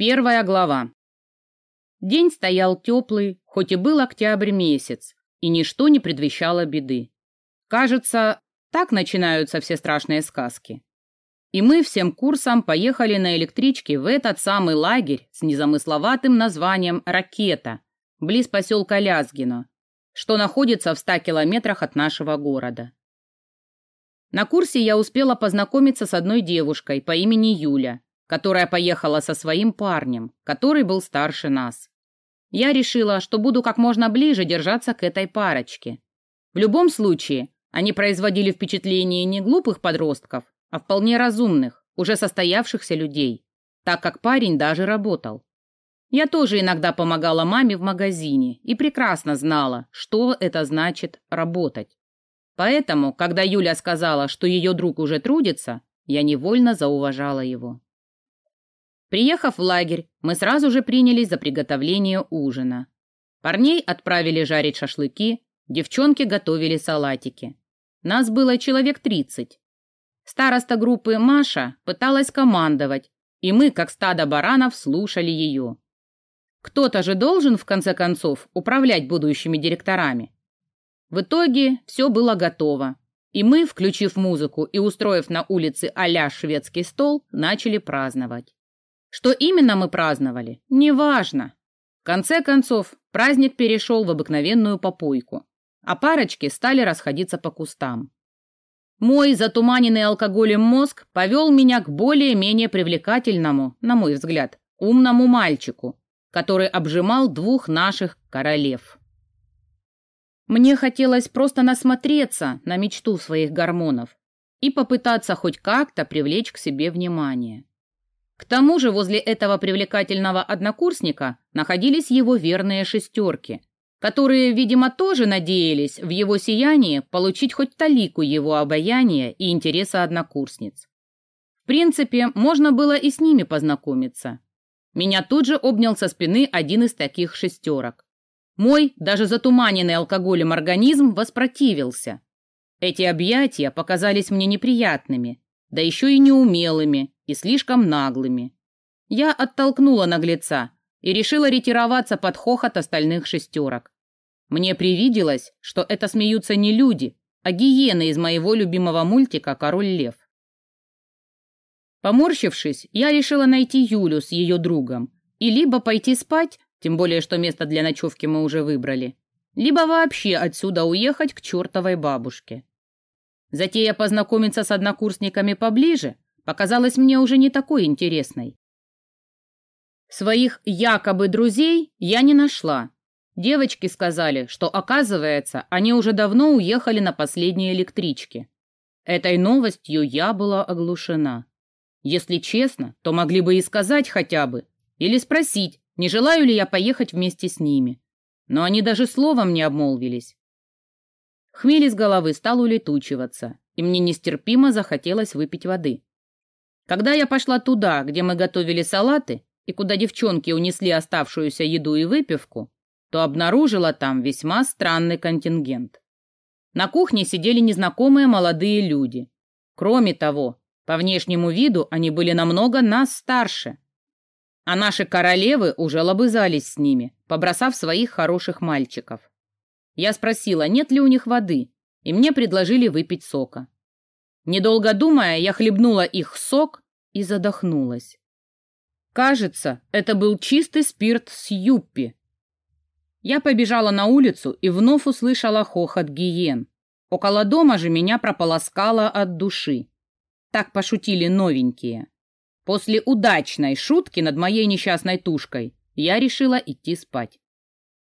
Первая глава. День стоял теплый, хоть и был октябрь месяц, и ничто не предвещало беды. Кажется, так начинаются все страшные сказки. И мы всем курсом поехали на электричке в этот самый лагерь с незамысловатым названием «Ракета», близ поселка Лязгино, что находится в ста километрах от нашего города. На курсе я успела познакомиться с одной девушкой по имени Юля, которая поехала со своим парнем, который был старше нас. Я решила, что буду как можно ближе держаться к этой парочке. В любом случае, они производили впечатление не глупых подростков, а вполне разумных, уже состоявшихся людей, так как парень даже работал. Я тоже иногда помогала маме в магазине и прекрасно знала, что это значит работать. Поэтому, когда Юля сказала, что ее друг уже трудится, я невольно зауважала его. Приехав в лагерь, мы сразу же принялись за приготовление ужина. Парней отправили жарить шашлыки, девчонки готовили салатики. Нас было человек тридцать. Староста группы Маша пыталась командовать, и мы, как стадо баранов, слушали ее. Кто-то же должен, в конце концов, управлять будущими директорами. В итоге все было готово, и мы, включив музыку и устроив на улице а шведский стол, начали праздновать. Что именно мы праздновали, неважно. В конце концов, праздник перешел в обыкновенную попойку, а парочки стали расходиться по кустам. Мой затуманенный алкоголем мозг повел меня к более-менее привлекательному, на мой взгляд, умному мальчику, который обжимал двух наших королев. Мне хотелось просто насмотреться на мечту своих гормонов и попытаться хоть как-то привлечь к себе внимание. К тому же возле этого привлекательного однокурсника находились его верные шестерки, которые, видимо, тоже надеялись в его сиянии получить хоть талику его обаяния и интереса однокурсниц. В принципе, можно было и с ними познакомиться. Меня тут же обнял со спины один из таких шестерок. Мой, даже затуманенный алкоголем организм, воспротивился. Эти объятия показались мне неприятными, да еще и неумелыми, и слишком наглыми. Я оттолкнула наглеца и решила ретироваться под хохот остальных шестерок. Мне привиделось, что это смеются не люди, а гиены из моего любимого мультика «Король лев». Поморщившись, я решила найти Юлю с ее другом и либо пойти спать, тем более что место для ночевки мы уже выбрали, либо вообще отсюда уехать к чертовой бабушке. Затея познакомиться с однокурсниками поближе показалась мне уже не такой интересной. Своих якобы друзей я не нашла. Девочки сказали, что, оказывается, они уже давно уехали на последней электричке. Этой новостью я была оглушена. Если честно, то могли бы и сказать хотя бы, или спросить, не желаю ли я поехать вместе с ними. Но они даже словом не обмолвились. Хмель из головы стал улетучиваться, и мне нестерпимо захотелось выпить воды. Когда я пошла туда, где мы готовили салаты, и куда девчонки унесли оставшуюся еду и выпивку, то обнаружила там весьма странный контингент. На кухне сидели незнакомые молодые люди. Кроме того, по внешнему виду они были намного нас старше. А наши королевы уже лобызались с ними, побросав своих хороших мальчиков. Я спросила, нет ли у них воды, и мне предложили выпить сока. Недолго думая, я хлебнула их сок и задохнулась. Кажется, это был чистый спирт с юппи. Я побежала на улицу и вновь услышала хохот гиен. Около дома же меня прополоскало от души. Так пошутили новенькие. После удачной шутки над моей несчастной тушкой я решила идти спать.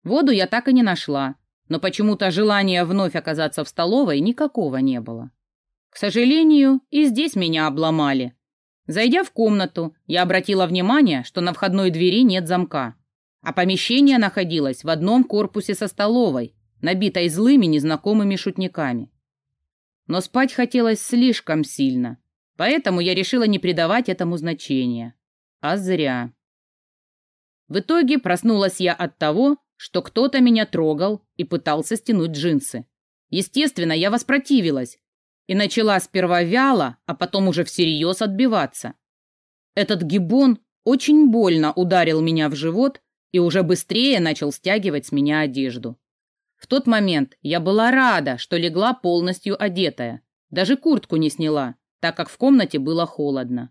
Воду я так и не нашла, но почему-то желания вновь оказаться в столовой никакого не было. К сожалению, и здесь меня обломали. Зайдя в комнату, я обратила внимание, что на входной двери нет замка, а помещение находилось в одном корпусе со столовой, набитой злыми незнакомыми шутниками. Но спать хотелось слишком сильно, поэтому я решила не придавать этому значения. А зря. В итоге проснулась я от того, что кто-то меня трогал и пытался стянуть джинсы. Естественно, я воспротивилась, и начала сперва вяло, а потом уже всерьез отбиваться. Этот гибон очень больно ударил меня в живот и уже быстрее начал стягивать с меня одежду. В тот момент я была рада, что легла полностью одетая, даже куртку не сняла, так как в комнате было холодно.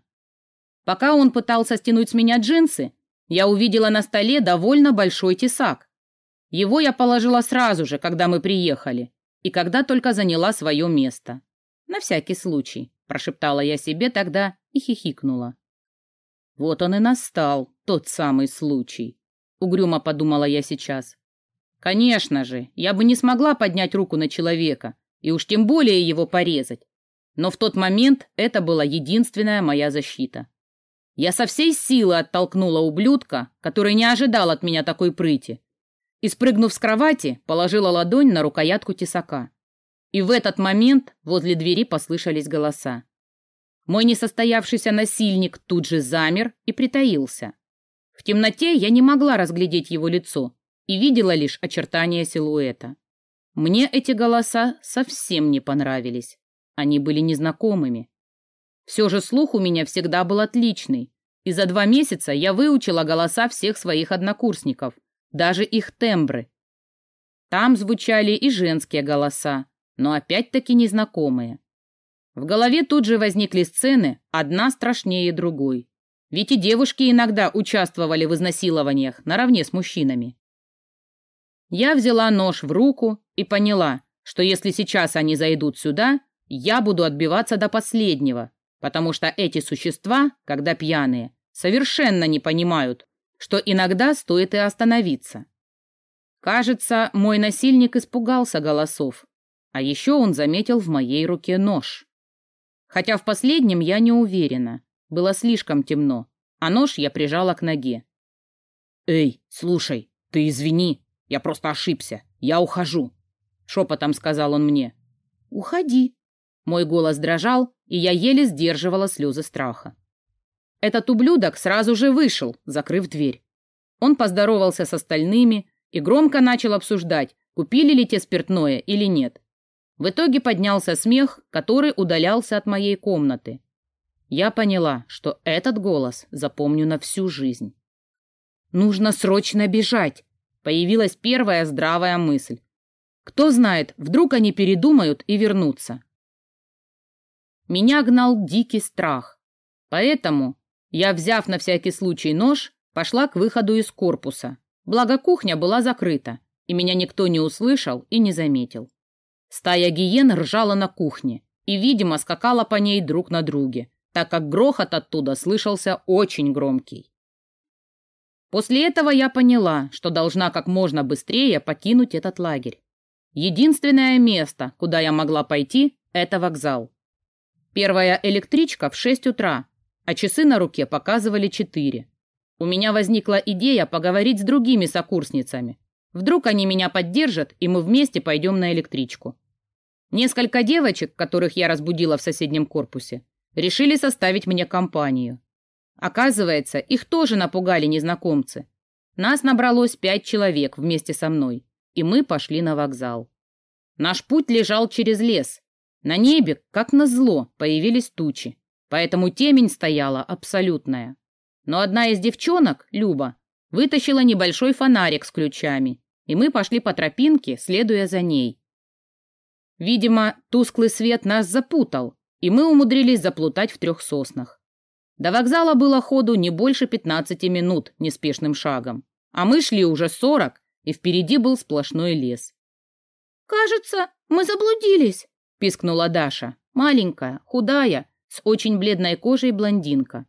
Пока он пытался стянуть с меня джинсы, я увидела на столе довольно большой тесак. Его я положила сразу же, когда мы приехали, и когда только заняла свое место. На всякий случай, прошептала я себе тогда и хихикнула. Вот он и настал, тот самый случай, угрюмо подумала я сейчас. Конечно же, я бы не смогла поднять руку на человека, и уж тем более его порезать. Но в тот момент это была единственная моя защита. Я со всей силы оттолкнула ублюдка, который не ожидал от меня такой прыти, и, спрыгнув с кровати, положила ладонь на рукоятку тесака. И в этот момент возле двери послышались голоса. Мой несостоявшийся насильник тут же замер и притаился. В темноте я не могла разглядеть его лицо, и видела лишь очертания силуэта. Мне эти голоса совсем не понравились. Они были незнакомыми. Все же слух у меня всегда был отличный, и за два месяца я выучила голоса всех своих однокурсников, даже их тембры. Там звучали и женские голоса, но опять-таки незнакомые. В голове тут же возникли сцены, одна страшнее другой. Ведь и девушки иногда участвовали в изнасилованиях наравне с мужчинами. Я взяла нож в руку и поняла, что если сейчас они зайдут сюда, я буду отбиваться до последнего, потому что эти существа, когда пьяные, совершенно не понимают, что иногда стоит и остановиться. Кажется, мой насильник испугался голосов, а еще он заметил в моей руке нож. Хотя в последнем я не уверена, было слишком темно, а нож я прижала к ноге. «Эй, слушай, ты извини, я просто ошибся. Я ухожу. Шепотом сказал он мне. Уходи. Мой голос дрожал, и я еле сдерживала слезы страха. Этот ублюдок сразу же вышел, закрыв дверь. Он поздоровался с остальными и громко начал обсуждать, купили ли те спиртное или нет. В итоге поднялся смех, который удалялся от моей комнаты. Я поняла, что этот голос запомню на всю жизнь. Нужно срочно бежать, Появилась первая здравая мысль. Кто знает, вдруг они передумают и вернутся. Меня гнал дикий страх. Поэтому я, взяв на всякий случай нож, пошла к выходу из корпуса. Благо кухня была закрыта, и меня никто не услышал и не заметил. Стая гиен ржала на кухне и, видимо, скакала по ней друг на друге, так как грохот оттуда слышался очень громкий. После этого я поняла, что должна как можно быстрее покинуть этот лагерь. Единственное место, куда я могла пойти, это вокзал. Первая электричка в 6 утра, а часы на руке показывали 4. У меня возникла идея поговорить с другими сокурсницами. Вдруг они меня поддержат, и мы вместе пойдем на электричку. Несколько девочек, которых я разбудила в соседнем корпусе, решили составить мне компанию. Оказывается, их тоже напугали незнакомцы. Нас набралось пять человек вместе со мной, и мы пошли на вокзал. Наш путь лежал через лес. На небе, как назло, появились тучи, поэтому темень стояла абсолютная. Но одна из девчонок, Люба, вытащила небольшой фонарик с ключами, и мы пошли по тропинке, следуя за ней. Видимо, тусклый свет нас запутал, и мы умудрились заплутать в трех соснах. До вокзала было ходу не больше 15 минут неспешным шагом, а мы шли уже 40, и впереди был сплошной лес. «Кажется, мы заблудились», — пискнула Даша, маленькая, худая, с очень бледной кожей блондинка.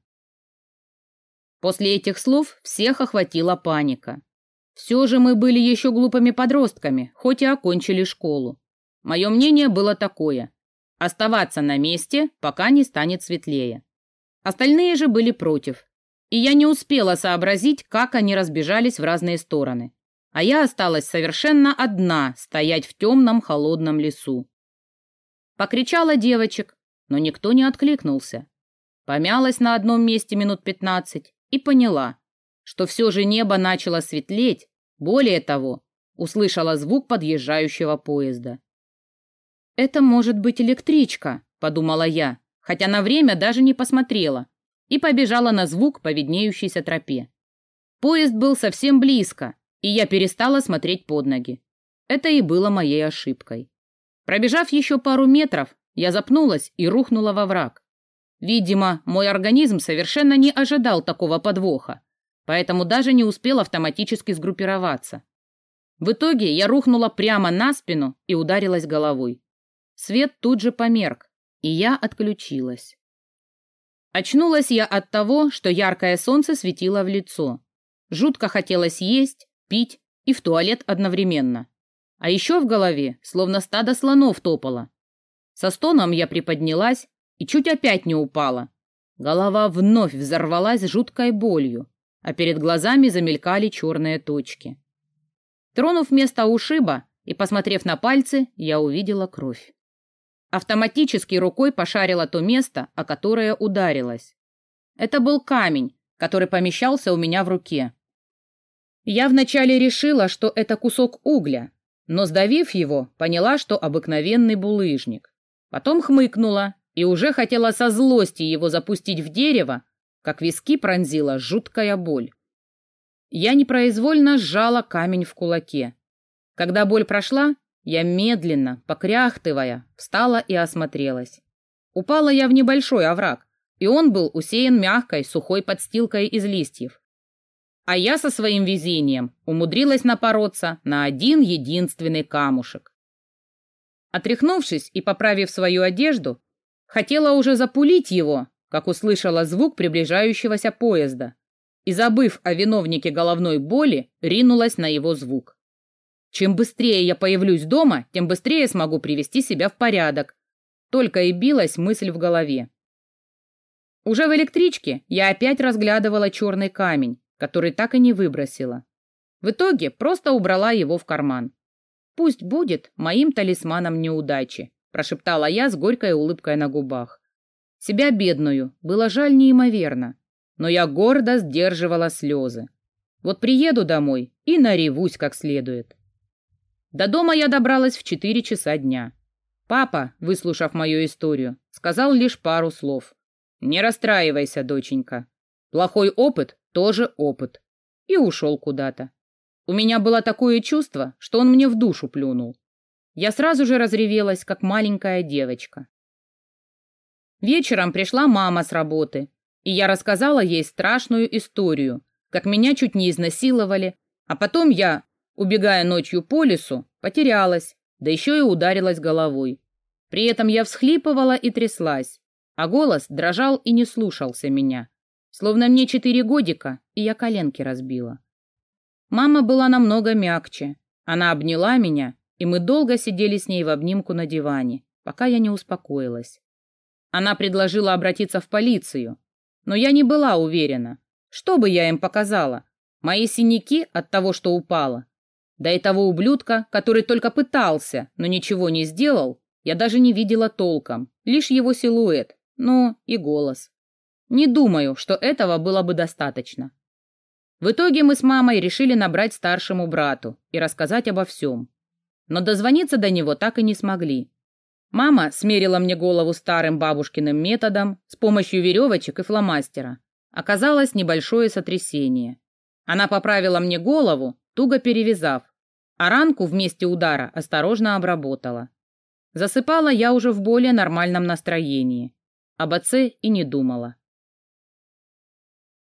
После этих слов всех охватила паника. Все же мы были еще глупыми подростками, хоть и окончили школу. Мое мнение было такое – оставаться на месте, пока не станет светлее. Остальные же были против. И я не успела сообразить, как они разбежались в разные стороны. А я осталась совершенно одна стоять в темном холодном лесу. Покричала девочек, но никто не откликнулся. Помялась на одном месте минут пятнадцать и поняла, что все же небо начало светлеть, более того, услышала звук подъезжающего поезда. «Это может быть электричка», — подумала я, хотя на время даже не посмотрела. и побежала на звук по виднеющейся тропе. Поезд был совсем близко, и я перестала смотреть под ноги. Это и было моей ошибкой. Пробежав еще пару метров, я запнулась и рухнула во враг. Видимо, мой организм совершенно не ожидал такого подвоха, поэтому даже не успел автоматически сгруппироваться. В итоге я рухнула прямо на спину и ударилась головой. Свет тут же померк, и я отключилась. Очнулась я от того, что яркое солнце светило в лицо. Жутко хотелось есть, пить и в туалет одновременно. А еще в голове словно стадо слонов топало. Со стоном я приподнялась и чуть опять не упала. Голова вновь взорвалась жуткой болью, а перед глазами замелькали черные точки. Тронув место ушиба и посмотрев на пальцы, я увидела кровь. Автоматически рукой пошарила то место, о которое ударилась. Это был камень, который помещался у меня в руке. Я вначале решила, что это кусок угля, но, сдавив его, поняла, что обыкновенный булыжник. Потом хмыкнула и уже хотела со злости его запустить в дерево, как виски пронзила жуткая боль. Я непроизвольно сжала камень в кулаке. Когда боль прошла, я медленно, покряхтывая, встала и осмотрелась. Упала я в небольшой овраг, и он был усеян мягкой, сухой подстилкой из листьев. А я со своим везением умудрилась напороться на один единственный камушек. Отряхнувшись и поправив свою одежду, хотела уже запулить его, как услышала звук приближающегося поезда и, забыв о виновнике головной боли, ринулась на его звук. Чем быстрее я появлюсь дома, тем быстрее смогу привести себя в порядок. Только и билась мысль в голове. Уже в электричке я опять разглядывала черный камень, который так и не выбросила. В итоге просто убрала его в карман. «Пусть будет моим талисманом неудачи», прошептала я с горькой улыбкой на губах. Себя бедную было жаль неимоверно но я гордо сдерживала слезы. Вот приеду домой и наревусь как следует. До дома я добралась в четыре часа дня. Папа, выслушав мою историю, сказал лишь пару слов. «Не расстраивайся, доченька. Плохой опыт тоже опыт». И ушел куда-то. У меня было такое чувство, что он мне в душу плюнул. Я сразу же разревелась, как маленькая девочка. Вечером пришла мама с работы и я рассказала ей страшную историю, как меня чуть не изнасиловали, а потом я, убегая ночью по лесу, потерялась, да еще и ударилась головой. При этом я всхлипывала и тряслась, а голос дрожал и не слушался меня, словно мне четыре годика, и я коленки разбила. Мама была намного мягче. Она обняла меня, и мы долго сидели с ней в обнимку на диване, пока я не успокоилась. Она предложила обратиться в полицию, но я не была уверена. Что бы я им показала? Мои синяки от того, что упала? Да и того ублюдка, который только пытался, но ничего не сделал, я даже не видела толком, лишь его силуэт, ну и голос. Не думаю, что этого было бы достаточно. В итоге мы с мамой решили набрать старшему брату и рассказать обо всем. Но дозвониться до него так и не смогли. Мама смерила мне голову старым бабушкиным методом с помощью веревочек и фломастера. Оказалось небольшое сотрясение. Она поправила мне голову, туго перевязав, а ранку в месте удара осторожно обработала. Засыпала я уже в более нормальном настроении. Об отце и не думала.